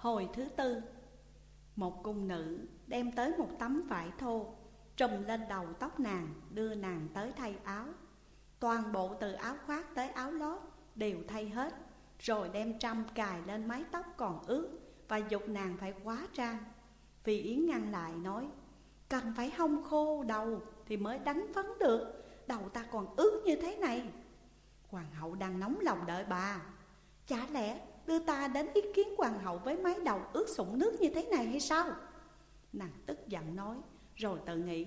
Hồi thứ tư, Một cung nữ đem tới một tấm vải thô, Trùm lên đầu tóc nàng, Đưa nàng tới thay áo. Toàn bộ từ áo khoác tới áo lót Đều thay hết, Rồi đem trăm cài lên mái tóc còn ướt Và dục nàng phải quá trang. Vì Yến ngăn lại nói, Cần phải hông khô đầu Thì mới đánh phấn được, Đầu ta còn ướt như thế này. Hoàng hậu đang nóng lòng đợi bà. Chả lẽ đưa ta đến ý kiến hoàng hậu với mái đầu ướt sũng nước như thế này hay sao? Nàng tức giận nói, Rồi tự nghĩ,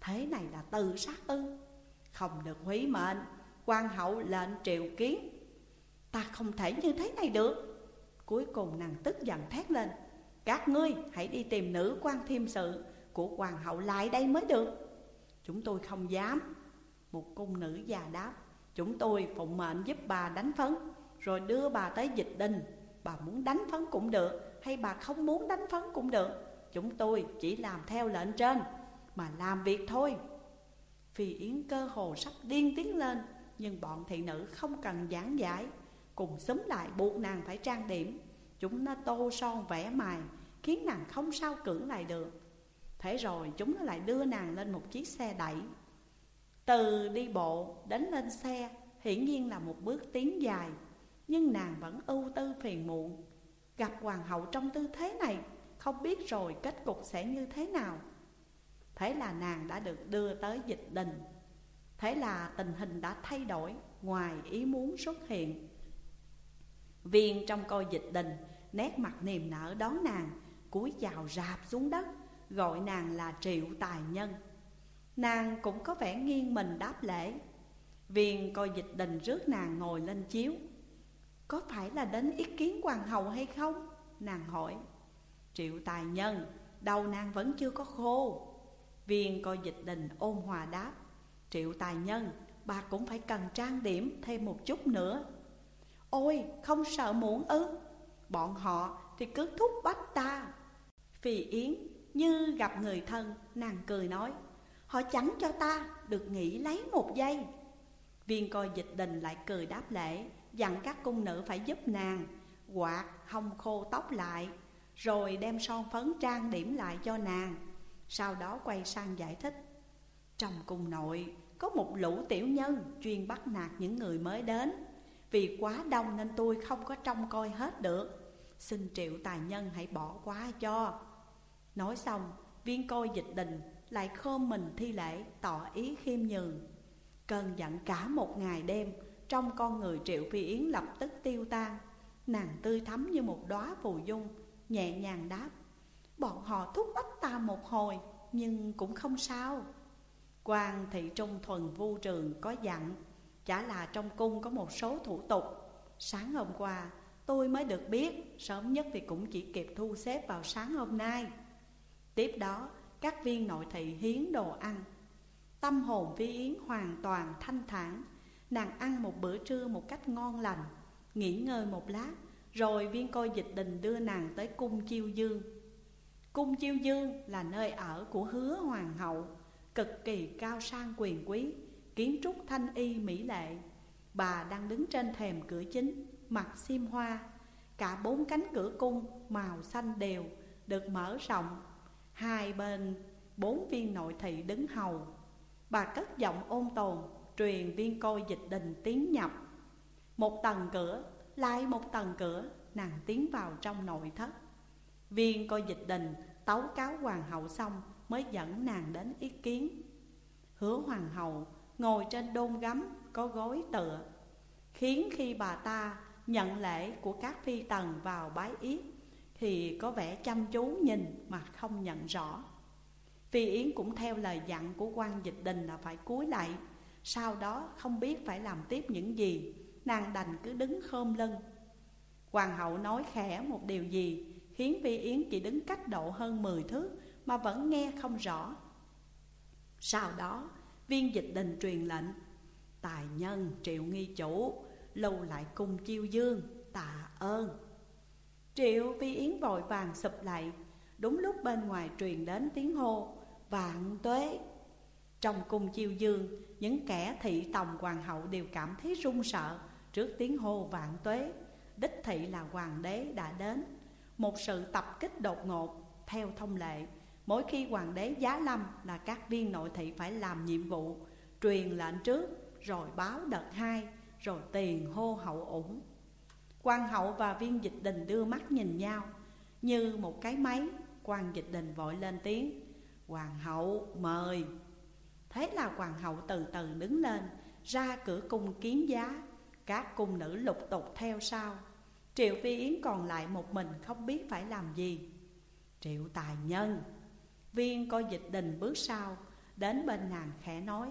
Thế này là tự sát ư? Không được hủy mệnh, Hoàng hậu lệnh triệu kiến. Ta không thể như thế này được. Cuối cùng nàng tức giận thét lên, Các ngươi hãy đi tìm nữ quan thiêm sự Của hoàng hậu lại đây mới được. Chúng tôi không dám. Một cung nữ già đáp, Chúng tôi phụng mệnh giúp bà đánh phấn. Rồi đưa bà tới dịch đình. Bà muốn đánh phấn cũng được, Hay bà không muốn đánh phấn cũng được? Chúng tôi chỉ làm theo lệnh trên, Mà làm việc thôi. Phi Yến cơ hồ sắp điên tiến lên, Nhưng bọn thị nữ không cần giảng giải. Cùng xúm lại buộc nàng phải trang điểm. Chúng nó tô son vẽ mài, Khiến nàng không sao cưỡng lại được. Thế rồi chúng nó lại đưa nàng lên một chiếc xe đẩy. Từ đi bộ đến lên xe, Hiển nhiên là một bước tiến dài. Nhưng nàng vẫn ưu tư phiền muộn. Gặp hoàng hậu trong tư thế này, Không biết rồi kết cục sẽ như thế nào. Thế là nàng đã được đưa tới dịch đình. Thế là tình hình đã thay đổi, Ngoài ý muốn xuất hiện. Viên trong coi dịch đình, Nét mặt niềm nở đón nàng, cúi chào rạp xuống đất, Gọi nàng là triệu tài nhân. Nàng cũng có vẻ nghiêng mình đáp lễ. Viên coi dịch đình rước nàng ngồi lên chiếu có phải là đến ý kiến hoàng hậu hay không? Nàng hỏi. Triệu tài nhân, đầu nàng vẫn chưa có khô. Viên coi dịch đình ôn hòa đáp. Triệu tài nhân, bà cũng phải cần trang điểm thêm một chút nữa. Ôi, không sợ muộn ư? Bọn họ thì cứ thúc bách ta. Phi Yến như gặp người thân Nàng cười nói. Họ chẳng cho ta được nghỉ lấy một giây. Viên coi dịch đình lại cười đáp lễ, Dặn các cung nữ phải giúp nàng. Quạt hông khô tóc lại, Rồi đem son phấn trang điểm lại cho nàng. Sau đó quay sang giải thích. Trong cung nội, có một lũ tiểu nhân Chuyên bắt nạt những người mới đến. Vì quá đông nên tôi không có trông coi hết được. Xin triệu tài nhân hãy bỏ qua cho. Nói xong, viên coi dịch đình lại khom mình thi lễ, tỏ ý khiêm nhường. Cơn giận cả một ngày đêm, Trong con người Triệu Phi Yến lập tức tiêu tan. Nàng tươi thắm như một đóa phù dung, Nhẹ nhàng đáp, Bọn họ thúc bách ta một hồi, Nhưng cũng không sao. Quan thị trung thuần vu trường có dặn Chả là trong cung có một số thủ tục. Sáng hôm qua, tôi mới được biết, Sớm nhất thì cũng chỉ kịp thu xếp vào sáng hôm nay. Tiếp đó, các viên nội thị hiến đồ ăn Tâm hồn Vi Yến hoàn toàn thanh thản. Nàng ăn một bữa trưa một cách ngon lành, Nghỉ ngơi một lát, Rồi viên coi dịch đình đưa nàng tới cung chiêu dương. Cung chiêu dương là nơi ở của hứa hoàng hậu, Cực kỳ cao sang quyền quý, Kiến trúc thanh y mỹ lệ. Bà đang đứng trên thềm cửa chính Mặc xiêm hoa. Cả bốn cánh cửa cung màu xanh đều Được mở rộng. Hai bên, bốn viên nội thị đứng hầu. Bà cất giọng ôn tồn, Truyền viên coi dịch đình tiến nhập. Một tầng cửa, Lại một tầng cửa, Nàng tiến vào trong nội thất. Viên coi dịch đình tấu cáo hoàng hậu xong Mới dẫn nàng đến ý kiến. Hứa hoàng hậu ngồi trên đôn gấm Có gối tựa, Khiến khi bà ta nhận lễ của các phi tần vào bái yết thì có vẻ chăm chú nhìn mà không nhận rõ. Phi Yến cũng theo lời dặn của quan dịch đình là phải cúi lại, Sau đó không biết phải làm tiếp những gì, Nàng đành cứ đứng khom lưng. Hoàng hậu nói khẽ một điều gì, Khiến Phi Yến chỉ đứng cách độ hơn 10 thước Mà vẫn nghe không rõ. Sau đó, viên dịch đình truyền lệnh, Tài nhân triệu nghi chủ Lưu lại cung chiêu dương, Tạ ơn. Triệu Vi Yến vội vàng sụp lại. Đúng lúc bên ngoài truyền đến tiếng hô Vạn tuế. Trong cung chiêu dương Những kẻ thị tòng hoàng hậu đều cảm thấy run sợ Trước tiếng hô vạn tuế. Đích thị là hoàng đế đã đến. Một sự tập kích đột ngột, Theo thông lệ, Mỗi khi hoàng đế giá lâm là các viên nội thị phải làm nhiệm vụ, Truyền lệnh trước, rồi báo đợt hai, Rồi tiền hô hậu ủng. Quan hậu và viên dịch đình đưa mắt nhìn nhau, Như một cái máy, quan dịch đình vội lên tiếng. Hoàng hậu mời. Thế là hoàng hậu từ từ đứng lên, Ra cửa cung kiến giá. Các cung nữ lục tục theo sau. Triệu Phi Yến còn lại một mình không biết phải làm gì. Triệu tài nhân, Viên coi dịch đình bước sau, Đến bên nàng khẽ nói,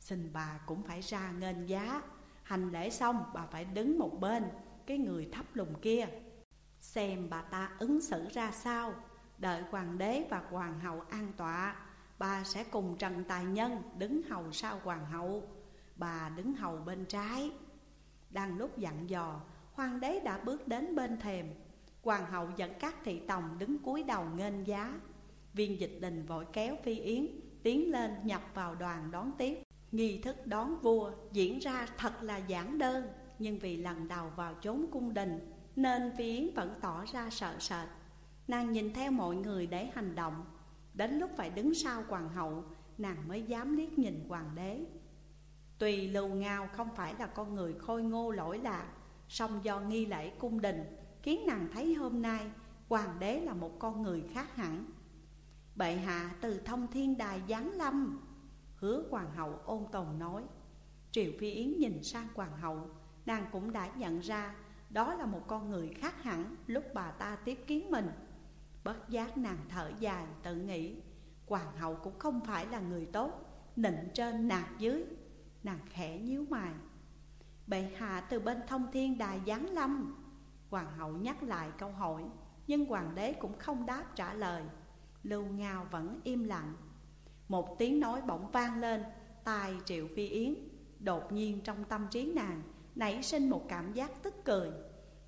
Xin bà cũng phải ra nghênh giá. Hành lễ xong, bà phải đứng một bên, Cái người thấp lùng kia. Xem bà ta ứng xử ra sao. Đợi hoàng đế và hoàng hậu an tọa, Bà sẽ cùng Trần Tài Nhân đứng hầu sau hoàng hậu. Bà đứng hầu bên trái. Đang lúc dặn dò, Hoàng đế đã bước đến bên thềm. Hoàng hậu dẫn các thị tòng đứng cúi đầu nghênh giá. Viên dịch đình vội kéo Phi Yến, Tiến lên nhập vào đoàn đón tiếp. Nghi thức đón vua diễn ra thật là giản đơn, Nhưng vì lần đầu vào chốn cung đình, Nên Phi Yến vẫn tỏ ra sợ sệt. Nàng nhìn theo mọi người để hành động. Đến lúc phải đứng sau hoàng hậu, Nàng mới dám liếc nhìn hoàng đế. Tùy lưu ngao không phải là con người khôi ngô lỗi lạc, song do nghi lễ cung đình, Khiến nàng thấy hôm nay Hoàng đế là một con người khác hẳn. Bệ hạ từ thông thiên đài giáng lâm, Hứa hoàng hậu ôn tồn nói. Triệu Phi Yến nhìn sang hoàng hậu, Nàng cũng đã nhận ra Đó là một con người khác hẳn Lúc bà ta tiếp kiến mình. Bất giác nàng thở dài, tự nghĩ, Hoàng hậu cũng không phải là người tốt, Nịnh trên nạt dưới. Nàng khẽ nhíu mày. Bệ hạ từ bên thông thiên đài giáng lâm. Hoàng hậu nhắc lại câu hỏi, Nhưng hoàng đế cũng không đáp trả lời. Lưu Ngao vẫn im lặng. Một tiếng nói bỗng vang lên, Tai Triệu Phi Yến, Đột nhiên trong tâm trí nàng Nảy sinh một cảm giác tức cười.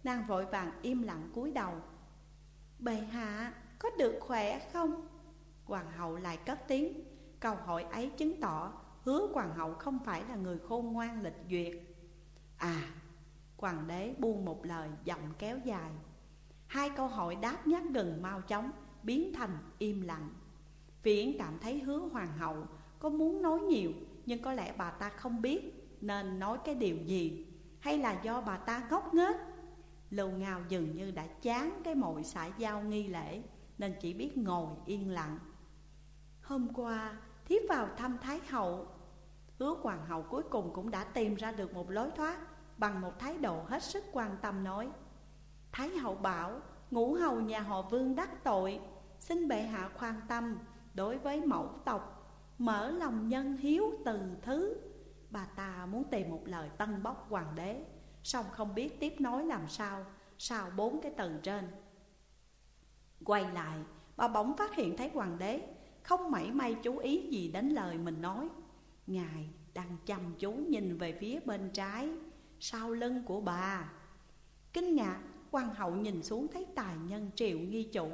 Nàng vội vàng im lặng cúi đầu Bệ hạ, có được khỏe không? Hoàng hậu lại cất tiếng. Câu hỏi ấy chứng tỏ Hứa hoàng hậu không phải là người khôn ngoan lịch duyệt. À Hoàng đế buông một lời giọng kéo dài. Hai câu hỏi đáp nhắc gần mau chóng, Biến thành im lặng. Viễn cảm thấy hứa hoàng hậu Có muốn nói nhiều, Nhưng có lẽ bà ta không biết Nên nói cái điều gì, Hay là do bà ta ngốc nghếch. Lưu Ngao dường như đã chán cái mồi xã giao nghi lễ, Nên chỉ biết ngồi yên lặng. Hôm qua, thiếp vào thăm Thái Hậu. Hứa Hoàng Hậu cuối cùng cũng đã tìm ra được một lối thoát, Bằng một thái độ hết sức quan tâm nói, Thái Hậu bảo, ngũ hầu nhà họ Vương đắc tội, Xin bệ hạ khoan tâm đối với mẫu tộc, Mở lòng nhân hiếu từ thứ. Bà ta muốn tìm một lời tân bốc hoàng đế. Xong không biết tiếp nói làm sao Sau bốn cái tầng trên. Quay lại, Bà bỗng phát hiện thấy hoàng đế Không mảy may chú ý gì đến lời mình nói. Ngài đang chăm chú nhìn về phía bên trái, Sau lưng của bà. Kinh ngạc, quan hậu nhìn xuống thấy tài nhân triệu nghi chủ,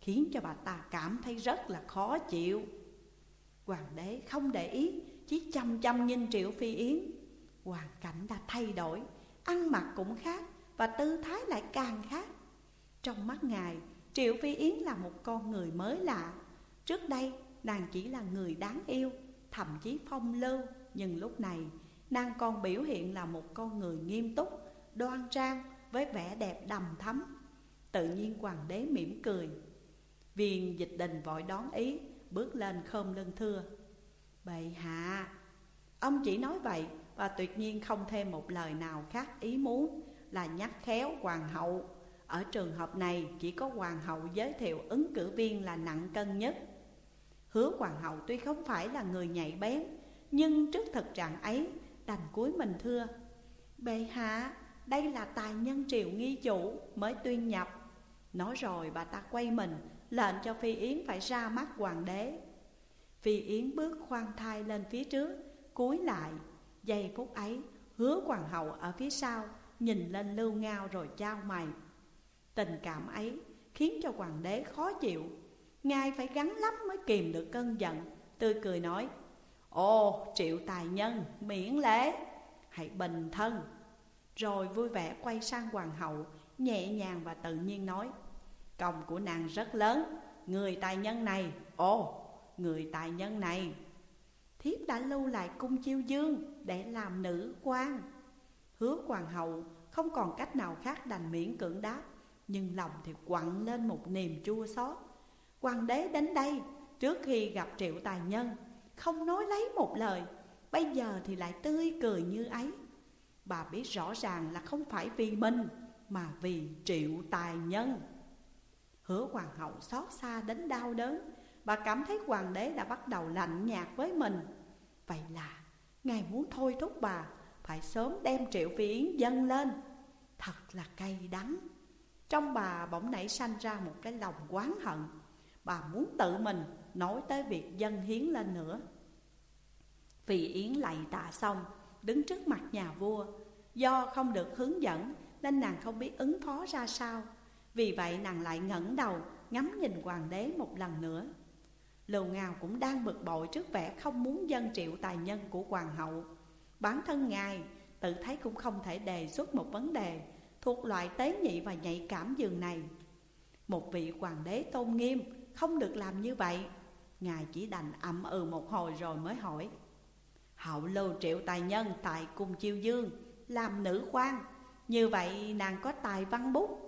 Khiến cho bà ta cảm thấy rất là khó chịu. Hoàng đế không để ý, Chỉ chăm chăm nhìn triệu phi yến. Hoàn cảnh đã thay đổi. Ăn mặc cũng khác Và tư thái lại càng khác. Trong mắt ngài, Triệu Phi Yến là một con người mới lạ. Trước đây, nàng chỉ là người đáng yêu, Thậm chí phong lưu, Nhưng lúc này, nàng còn biểu hiện là một con người nghiêm túc, Đoan trang, với vẻ đẹp đầm thắm. Tự nhiên hoàng đế mỉm cười. Viên dịch đình vội đón ý, Bước lên khom lưng thưa. Bệ hạ, Ông chỉ nói vậy và tuyệt nhiên không thêm một lời nào khác ý muốn Là nhắc khéo hoàng hậu. Ở trường hợp này, chỉ có hoàng hậu giới thiệu ứng cử viên là nặng cân nhất. Hứa hoàng hậu tuy không phải là người nhạy bén, Nhưng trước thực trạng ấy, đành cúi mình thưa. Bệ hạ, đây là tài nhân triệu nghi chủ mới tuyên nhập. Nói rồi bà ta quay mình, Lệnh cho Phi Yến phải ra mắt hoàng đế. Phi Yến bước khoan thai lên phía trước, cúi lại Giây phút ấy, hứa hoàng hậu ở phía sau, Nhìn lên lưu ngao rồi trao mày. Tình cảm ấy khiến cho hoàng đế khó chịu. Ngài phải gắn lắm mới kìm được cơn giận. Tươi cười nói, Ồ, triệu tài nhân, miễn lễ. Hãy bình thân. Rồi vui vẻ quay sang hoàng hậu, Nhẹ nhàng và tự nhiên nói, Công của nàng rất lớn. Người tài nhân này, Ồ, người tài nhân này. Thiếp đã lưu lại cung chiêu dương. Để làm nữ quan. Hứa hoàng hậu không còn cách nào khác đành miễn cưỡng đáp, Nhưng lòng thì quặn lên một niềm chua xót. Hoàng đế đến đây Trước khi gặp triệu tài nhân, Không nói lấy một lời, Bây giờ thì lại tươi cười như ấy. Bà biết rõ ràng là không phải vì mình, Mà vì triệu tài nhân. Hứa hoàng hậu xót xa đến đau đớn, Bà cảm thấy hoàng đế đã bắt đầu lạnh nhạt với mình. Vậy là Ngài muốn thôi thúc bà, Phải sớm đem triệu phi yến dâng lên. Thật là cay đắng. Trong bà bỗng nảy sanh ra một cái lòng quán hận. Bà muốn tự mình nói tới việc dân hiến lên nữa. Phi Yến lạy tạ xong, Đứng trước mặt nhà vua. Do không được hướng dẫn, Nên nàng không biết ứng phó ra sao. Vì vậy nàng lại ngẩng đầu, Ngắm nhìn hoàng đế một lần nữa. Lưu Ngao cũng đang bực bội trước vẻ không muốn dân triệu tài nhân của hoàng hậu. Bản thân ngài, tự thấy cũng không thể đề xuất một vấn đề Thuộc loại tế nhị và nhạy cảm dường này. Một vị hoàng đế tôn nghiêm không được làm như vậy. Ngài chỉ đành ậm ừ một hồi rồi mới hỏi, Hậu lưu triệu tài nhân tại cung chiêu dương, Làm nữ quan, Như vậy nàng có tài văn bút?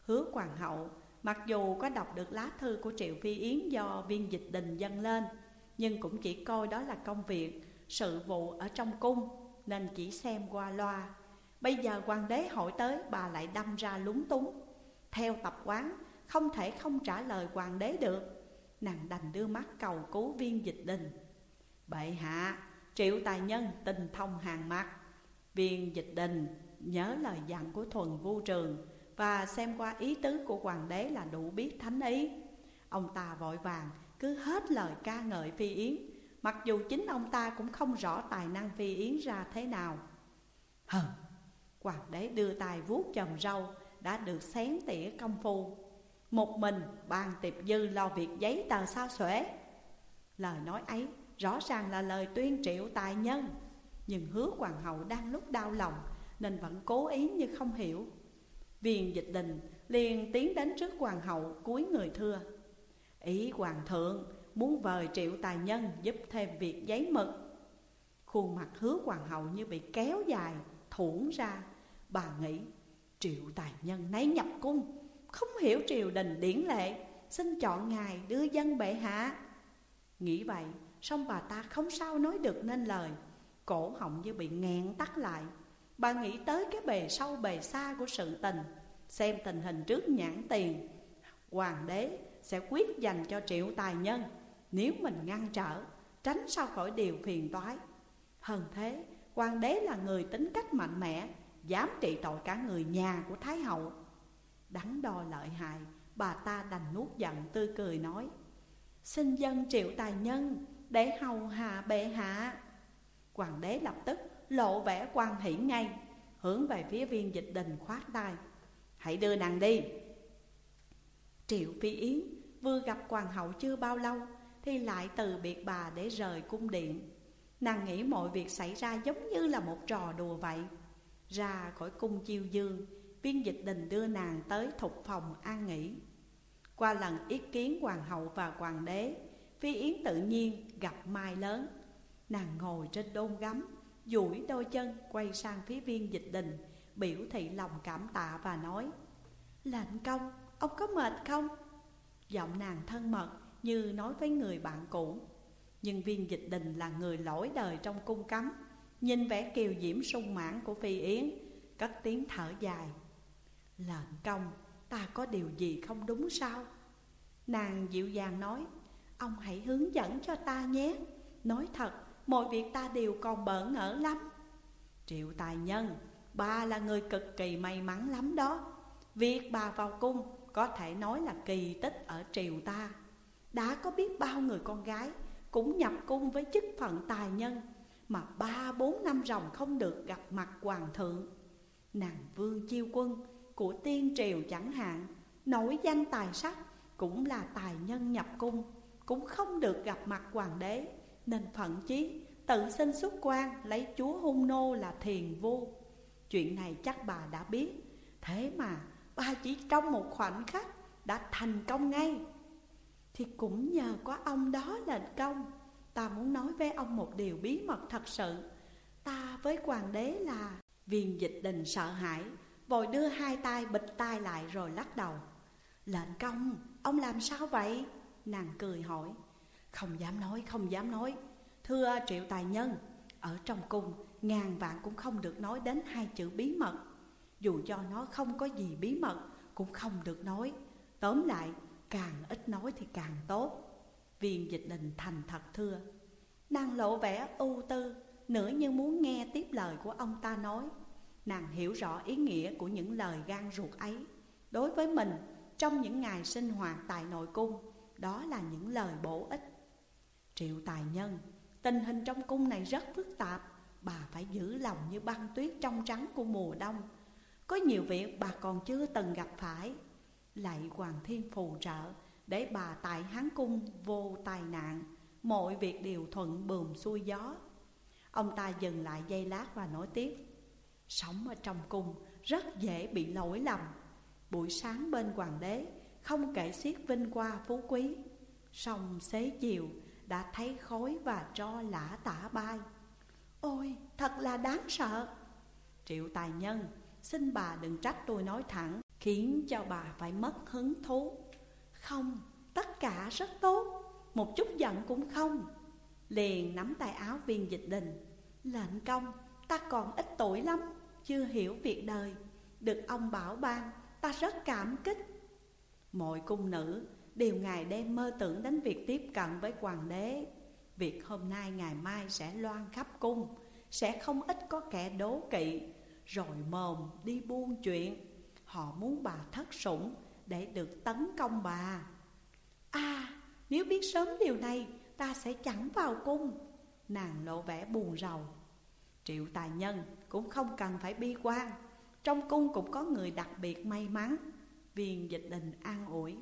Hứa hoàng hậu Mặc dù có đọc được lá thư của Triệu Phi Yến do viên dịch đình dâng lên Nhưng cũng chỉ coi đó là công việc, sự vụ ở trong cung Nên chỉ xem qua loa. Bây giờ hoàng đế hỏi tới bà lại đâm ra lúng túng. Theo tập quán không thể không trả lời hoàng đế được. Nàng đành đưa mắt cầu cứu viên dịch đình. Bệ hạ, triệu tài nhân tình thông hàng mặt. Viên dịch đình nhớ lời dặn của thuần vu trường và xem qua ý tứ của hoàng đế là đủ biết thánh ý. Ông ta vội vàng cứ hết lời ca ngợi Phi Yến. Mặc dù chính ông ta cũng không rõ tài năng Phi Yến ra thế nào. Hừ, hoàng đế đưa tài vuốt chồng râu Đã được xén tỉa công phu. Một mình ban tiệp dư lo việc giấy tờ sao xuể Lời nói ấy rõ ràng là lời tuyên triệu tài nhân. Nhưng hứa hoàng hậu đang lúc đau lòng Nên vẫn cố ý như không hiểu Viên dịch đình liền tiến đến trước hoàng hậu cúi người thưa. Ý hoàng thượng muốn vời triệu tài nhân giúp thêm việc giấy mực. Khuôn mặt hứa hoàng hậu như bị kéo dài, thủng ra. Bà nghĩ triệu tài nhân nấy nhập cung Không hiểu triều đình điển lệ Xin chọn ngài đưa dân bệ hạ. Nghĩ vậy, song bà ta không sao nói được nên lời Cổ họng như bị nghẹn tắt lại. Bà nghĩ tới cái bề sâu bề xa của sự tình, Xem tình hình trước nhãn tiền. Hoàng đế sẽ quyết dành cho triệu tài nhân, Nếu mình ngăn trở, Tránh sao khỏi điều phiền toái. Hơn thế, Hoàng đế là người tính cách mạnh mẽ, Dám trị tội cả người nhà của Thái hậu. Đắn đo lợi hại, Bà ta đành nuốt giận, tươi cười nói, Xin dân triệu tài nhân Để hầu hạ bệ hạ. Hoàng đế lập tức lộ vẻ quan hỷ ngay, Hướng về phía viên dịch đình khoát tay. Hãy đưa nàng đi. Triệu Phi Yến vừa gặp hoàng hậu chưa bao lâu Thì lại từ biệt bà để rời cung điện. Nàng nghĩ mọi việc xảy ra giống như là một trò đùa vậy. Ra khỏi cung chiêu dương, Viên dịch đình đưa nàng tới thục phòng an nghỉ. Qua lần ý kiến hoàng hậu và hoàng đế, Phi Yến tự nhiên gặp Mai lớn. Nàng ngồi trên đôn gấm duỗi đôi chân quay sang phía viên dịch đình Biểu thị lòng cảm tạ và nói Lệnh công, ông có mệt không? Giọng nàng thân mật như nói với người bạn cũ Nhưng viên dịch đình là người lỗi đời trong cung cấm Nhìn vẻ kiều diễm sung mãn của Phi Yến Cất tiếng thở dài Lệnh công, ta có điều gì không đúng sao? Nàng dịu dàng nói Ông hãy hướng dẫn cho ta nhé Nói thật, mọi việc ta đều còn bỡ ngỡ lắm. Triệu tài nhân, bà là người cực kỳ may mắn lắm đó. Việc bà vào cung có thể nói là kỳ tích ở triều ta. Đã có biết bao người con gái cũng nhập cung với chức phận tài nhân Mà ba bốn năm ròng không được gặp mặt hoàng thượng. Nàng vương chiêu quân của tiên triều chẳng hạn Nổi danh tài sắc cũng là tài nhân nhập cung Cũng không được gặp mặt hoàng đế. Nên phận chí tự xin xuất quan lấy chúa hung nô là thiền vô. Chuyện này chắc bà đã biết. Thế mà Bà chỉ trong một khoảnh khắc đã thành công ngay. Thì cũng nhờ có ông đó lệnh công. Ta muốn nói với ông một điều bí mật thật sự. Ta với hoàng đế là Viên dịch đình sợ hãi Vội đưa hai tay bịch tay lại rồi lắc đầu. Lệnh công, ông làm sao vậy? Nàng cười hỏi. Không dám nói, không dám nói. Thưa triệu tài nhân Ở trong cung, ngàn vạn cũng không được nói đến hai chữ bí mật. Dù cho nó không có gì bí mật Cũng không được nói. Tóm lại, càng ít nói thì càng tốt. Viên dịch đình thành thật thưa. Nàng lộ vẻ ưu tư Nửa như muốn nghe tiếp lời của ông ta nói. Nàng hiểu rõ ý nghĩa của những lời gan ruột ấy. Đối với mình, trong những ngày sinh hoạt tại nội cung Đó là những lời bổ ích. Triệu tài nhân, tình hình trong cung này rất phức tạp. Bà phải giữ lòng như băng tuyết trong trắng của mùa đông. Có nhiều việc bà còn chưa từng gặp phải. Lại Hoàng Thiên phù trợ Để bà tại Hán Cung vô tai nạn Mọi việc đều thuận bùm xuôi gió. Ông ta dừng lại giây lát và nói tiếp Sống ở trong cung rất dễ bị lỗi lầm. Buổi sáng bên hoàng đế không kể xiết vinh qua phú quý. Xong xế chiều đã thấy khói và tro lã tả bay. Ôi thật là đáng sợ. Triệu tài nhân Xin bà đừng trách tôi nói thẳng Khiến cho bà phải mất hứng thú. Không, tất cả rất tốt Một chút giận cũng không. Liền nắm tay áo viên dịch đình. Lệnh công, ta còn ít tuổi lắm Chưa hiểu việc đời. Được ông bảo ban, ta rất cảm kích. Mọi cung nữ đều ngài đêm mơ tưởng đến việc tiếp cận với hoàng đế. Việc hôm nay ngày mai sẽ loan khắp cung, Sẽ không ít có kẻ đố kỵ, Rồi mồm đi buôn chuyện. Họ muốn bà thất sủng để được tấn công bà. À nếu biết sớm điều này, ta sẽ chẳng vào cung. Nàng lộ vẻ buồn rầu. Triệu tài nhân cũng không cần phải bi quan. Trong cung cũng có người đặc biệt may mắn. Viên dịch đình an ủi.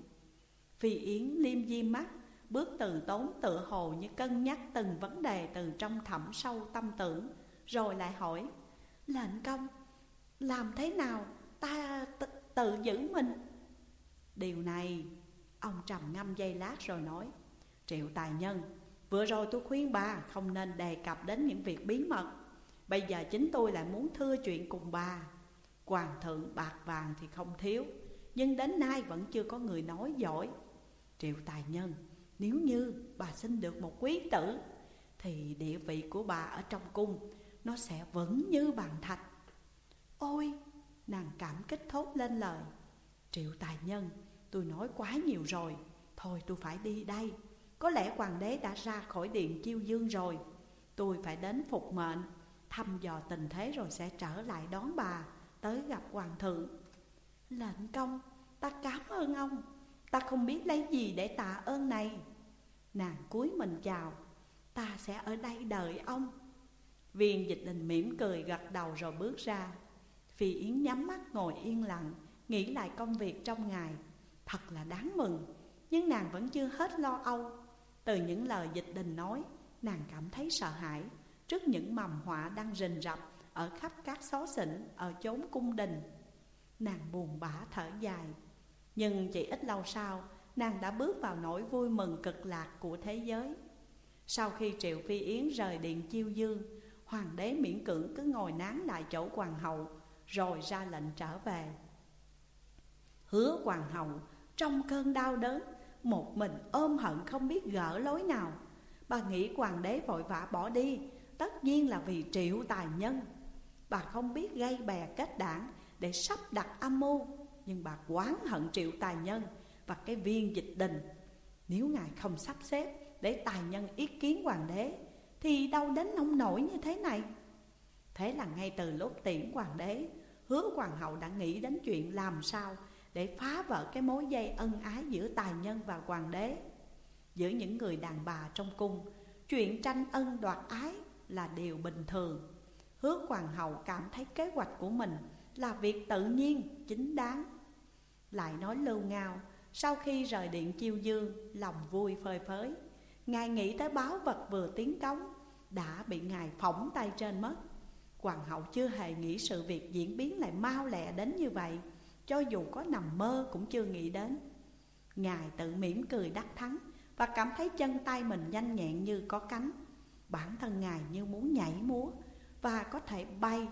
Phi Yến liêm di mắt, Bước từ tốn tựa hồ như cân nhắc từng vấn đề từ trong thẳm sâu tâm tưởng, Rồi lại hỏi, Lệnh công, Làm thế nào ta tự giữ mình? Điều này, Ông trầm ngâm giây lát rồi nói, Triệu tài nhân, Vừa rồi tôi khuyên bà không nên đề cập đến những việc bí mật. Bây giờ chính tôi lại muốn thưa chuyện cùng bà. Hoàng thượng bạc vàng thì không thiếu, Nhưng đến nay vẫn chưa có người nói giỏi. Triệu tài nhân. Nếu như bà sinh được một quý tử, Thì địa vị của bà ở trong cung, Nó sẽ vững như bàn thạch. Ôi, Nàng cảm kích thốt lên lời. Triệu tài nhân, Tôi nói quá nhiều rồi. Thôi tôi phải đi đây. Có lẽ hoàng đế đã ra khỏi điện chiêu dương rồi. Tôi phải đến phục mệnh. Thăm dò tình thế rồi sẽ trở lại đón bà, Tới gặp hoàng thượng. Lệnh công, Ta cảm ơn ông. Ta không biết lấy gì để tạ ơn này. Nàng cúi mình chào. Ta sẽ ở đây đợi ông. Viên dịch đình mỉm cười gật đầu rồi bước ra. Phi Yến nhắm mắt ngồi yên lặng, Nghĩ lại công việc trong ngày. Thật là đáng mừng, Nhưng nàng vẫn chưa hết lo âu. Từ những lời dịch đình nói, Nàng cảm thấy sợ hãi Trước những mầm họa đang rình rập Ở khắp các xó xỉnh Ở chốn cung đình. Nàng buồn bã thở dài. Nhưng chỉ ít lâu sau, Nàng đã bước vào nỗi vui mừng cực lạc của thế giới. Sau khi Triệu Phi Yến rời điện chiêu dương, Hoàng đế miễn cưỡng cứ ngồi nán lại chỗ hoàng hậu, rồi ra lệnh trở về. Hứa hoàng hậu, trong cơn đau đớn, Một mình ôm hận không biết gỡ lối nào. Bà nghĩ hoàng đế vội vã bỏ đi, Tất nhiên là vì triệu tài nhân. Bà không biết gây bè kết đảng Để sắp đặt âm mưu. Nhưng bà quán hận triệu tài nhân Và cái viên dịch đình. Nếu ngài không sắp xếp Để tài nhân ý kiến hoàng đế, Thì đâu đến nông nổi như thế này? Thế là ngay từ lúc tiễn hoàng đế Hứa hoàng hậu đã nghĩ đến chuyện làm sao Để phá vỡ cái mối dây ân ái giữa tài nhân và hoàng đế. Giữa những người đàn bà trong cung, Chuyện tranh ân đoạt ái là điều bình thường. Hứa hoàng hậu cảm thấy kế hoạch của mình là việc tự nhiên, chính đáng. Lại nói lưu ngao Sau khi rời điện chiêu dương, lòng vui phơi phới. Ngài nghĩ tới báo vật vừa tiến cống Đã bị ngài phỏng tay trên mất. Hoàng hậu chưa hề nghĩ sự việc diễn biến lại mau lẹ đến như vậy Cho dù có nằm mơ cũng chưa nghĩ đến. Ngài tự mỉm cười đắc thắng Và cảm thấy chân tay mình nhanh nhẹn như có cánh. Bản thân Ngài như muốn nhảy múa Và có thể bay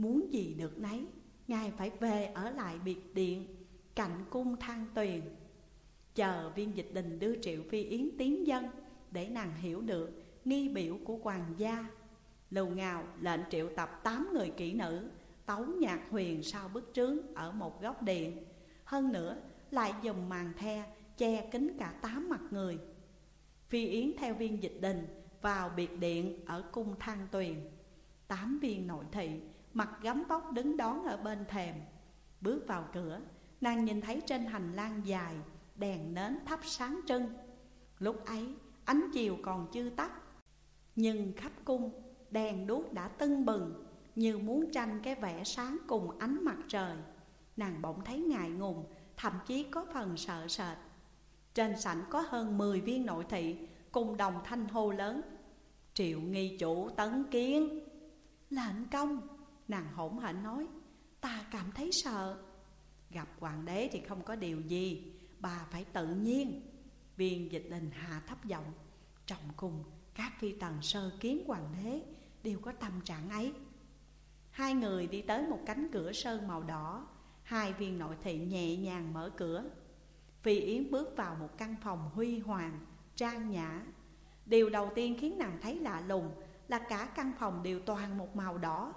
Muốn gì được nấy, Ngài phải về ở lại biệt điện, Cạnh cung thang tuyền. Chờ viên dịch đình đưa Triệu Phi Yến tiến dân Để nàng hiểu được nghi biểu của hoàng gia. Lầu Ngào lệnh triệu tập tám người kỹ nữ, Tấu nhạc huyền sau bức trướng ở một góc điện. Hơn nữa, lại dùng màn the che kín cả tám mặt người. Phi Yến theo viên dịch đình vào biệt điện ở cung thang tuyền. Tám viên nội thị mặt gấm tóc đứng đón ở bên thềm. Bước vào cửa, nàng nhìn thấy trên hành lang dài Đèn nến thắp sáng trưng. Lúc ấy ánh chiều còn chưa tắt. Nhưng khắp cung đèn đuốc đã tưng bừng Như muốn tranh cái vẻ sáng cùng ánh mặt trời. Nàng bỗng thấy ngại ngùng Thậm chí có phần sợ sệt. Trên sảnh có hơn 10 viên nội thị Cùng đồng thanh hô lớn. Triệu nghi chủ tấn kiến. Lệnh công Nàng hỗn hển nói Ta cảm thấy sợ. Gặp hoàng đế thì không có điều gì Bà phải tự nhiên. Viên dịch đình hạ thấp giọng Trọng cùng các phi tần sơ kiến hoàng đế Đều có tâm trạng ấy. Hai người đi tới một cánh cửa sơn màu đỏ Hai viên nội thị nhẹ nhàng mở cửa. Phi Yến bước vào một căn phòng huy hoàng, trang nhã. Điều đầu tiên khiến nàng thấy lạ lùng Là cả căn phòng đều toàn một màu đỏ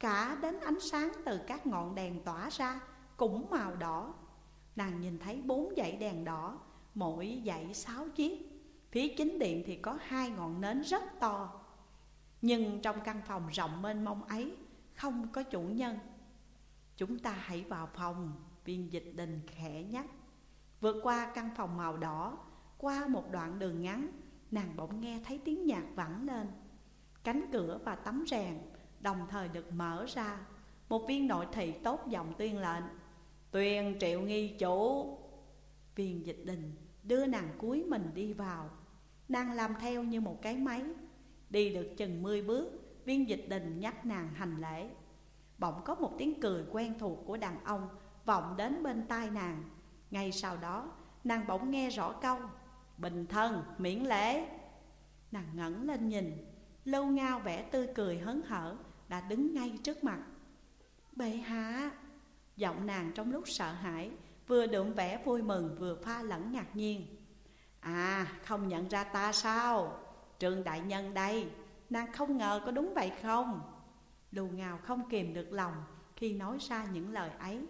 Cả đến ánh sáng từ các ngọn đèn tỏa ra, cũng màu đỏ. Nàng nhìn thấy bốn dãy đèn đỏ, Mỗi dãy sáu chiếc. Phía chính điện thì có hai ngọn nến rất to. Nhưng trong căn phòng rộng mênh mông ấy, Không có chủ nhân. Chúng ta hãy vào phòng, Viên dịch đình khẽ nhắc. Vượt qua căn phòng màu đỏ, Qua một đoạn đường ngắn, Nàng bỗng nghe thấy tiếng nhạc vẳng lên. Cánh cửa và tấm rèn Đồng thời được mở ra. Một viên nội thị tốt giọng tuyên lệnh Tuyên triệu nghi chủ. Viên dịch đình đưa nàng cuối mình đi vào. Nàng làm theo như một cái máy. Đi được chừng mươi bước, Viên dịch đình nhắc nàng hành lễ. Bỗng có một tiếng cười quen thuộc của đàn ông Vọng đến bên tai nàng. Ngay sau đó, nàng bỗng nghe rõ câu, Bình thân, miễn lễ. Nàng ngẩng lên nhìn, Lâu ngao vẻ tươi cười hớn hở đã đứng ngay trước mặt. Bệ hạ, Giọng nàng trong lúc sợ hãi Vừa đượm vẻ vui mừng vừa pha lẫn ngạc nhiên. À không nhận ra ta sao? Trương đại nhân đây, Nàng không ngờ có đúng vậy không? Lù ngào không kìm được lòng Khi nói ra những lời ấy.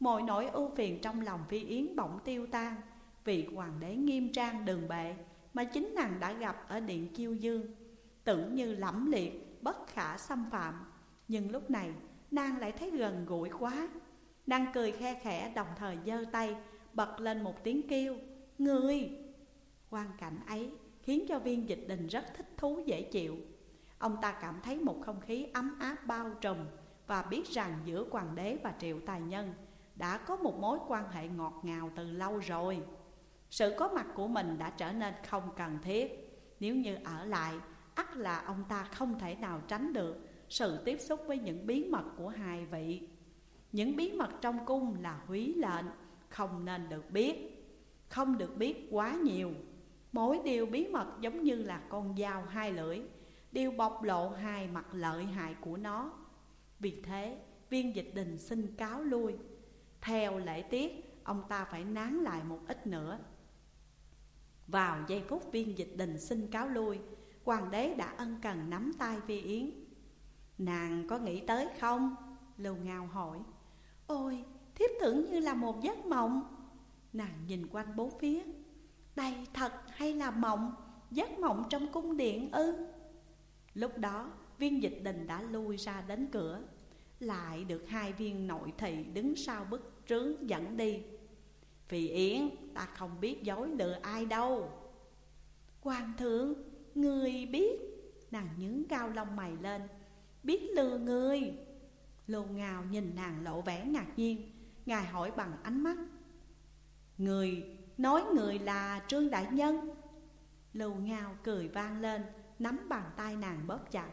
Mọi nỗi ưu phiền trong lòng Phi Yến bỗng tiêu tan, Vì hoàng đế nghiêm trang đường bệ Mà chính nàng đã gặp ở điện chiêu dương, Tưởng như lẫm liệt bất khả xâm phạm. Nhưng lúc này nàng lại thấy gần gũi quá. Nàng cười khe khẽ đồng thời giơ tay Bật lên một tiếng kêu Người! Quan cảnh ấy khiến cho viên dịch đình rất thích thú dễ chịu. Ông ta cảm thấy một không khí ấm áp bao trùm Và biết rằng giữa hoàng đế và triệu tài nhân Đã có một mối quan hệ ngọt ngào từ lâu rồi. Sự có mặt của mình đã trở nên không cần thiết. Nếu như ở lại, ắt là ông ta không thể nào tránh được Sự tiếp xúc với những bí mật của hai vị. Những bí mật trong cung là húy lệnh, Không nên được biết. Không được biết quá nhiều. Mỗi điều bí mật giống như là con dao hai lưỡi, Đều bộc lộ hai mặt lợi hại của nó. Vì thế, viên dịch đình xin cáo lui. Theo lễ tiết, ông ta phải nán lại một ít nữa. Vào giây phút viên dịch đình xin cáo lui Hoàng đế đã ân cần nắm tay Phi Yến. Nàng có nghĩ tới không? Lưu Ngao hỏi. Ôi, thiếp tưởng như là một giấc mộng. Nàng nhìn quanh bốn phía. Đây thật hay là mộng? Giấc mộng trong cung điện ư? Lúc đó viên dịch đình đã lui ra đến cửa. Lại được hai viên nội thị đứng sau bức trướng dẫn đi. Vì Yến ta không biết dối lừa ai đâu. Hoàng thượng, người biết Nàng nhướng cao lông mày lên. Biết lừa người. Lô ngào nhìn nàng lộ vẻ ngạc nhiên. Ngài hỏi bằng ánh mắt. Người, nói người là Trương Đại Nhân. Lô ngào cười vang lên Nắm bàn tay nàng bóp chặt.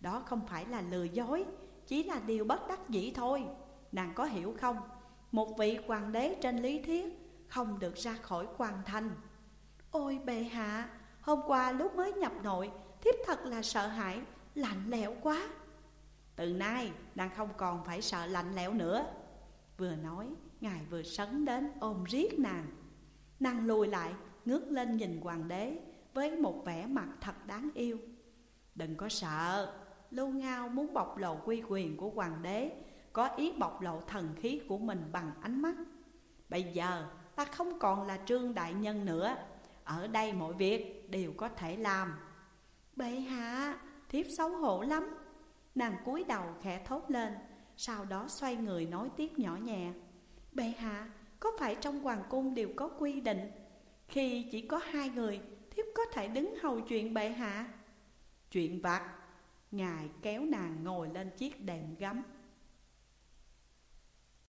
Đó không phải là lừa dối Chỉ là điều bất đắc dĩ thôi. Nàng có hiểu không? Một vị hoàng đế trên lý thuyết Không được ra khỏi quan thành. Ôi bệ hạ Hôm qua lúc mới nhập nội, Thiếp thật là sợ hãi, Lạnh lẽo quá. Từ nay nàng không còn phải sợ lạnh lẽo nữa. Vừa nói, Ngài vừa sấn đến ôm riết nàng. Nàng lùi lại, Ngước lên nhìn hoàng đế Với một vẻ mặt thật đáng yêu. Đừng có sợ, Lưu Ngao muốn bộc lộ quy quyền của hoàng đế, Có ý bộc lộ thần khí của mình bằng ánh mắt. Bây giờ ta không còn là trương đại nhân nữa. Ở đây mọi việc đều có thể làm. Bệ hạ, thiếp xấu hổ lắm. Nàng cúi đầu khẽ thốt lên Sau đó xoay người nói tiếp nhỏ nhẹ. Bệ hạ, có phải trong hoàng cung đều có quy định? Khi chỉ có hai người Thiếp có thể đứng hầu chuyện bệ hạ? Chuyện vặt Ngài kéo nàng ngồi lên chiếc đệm gấm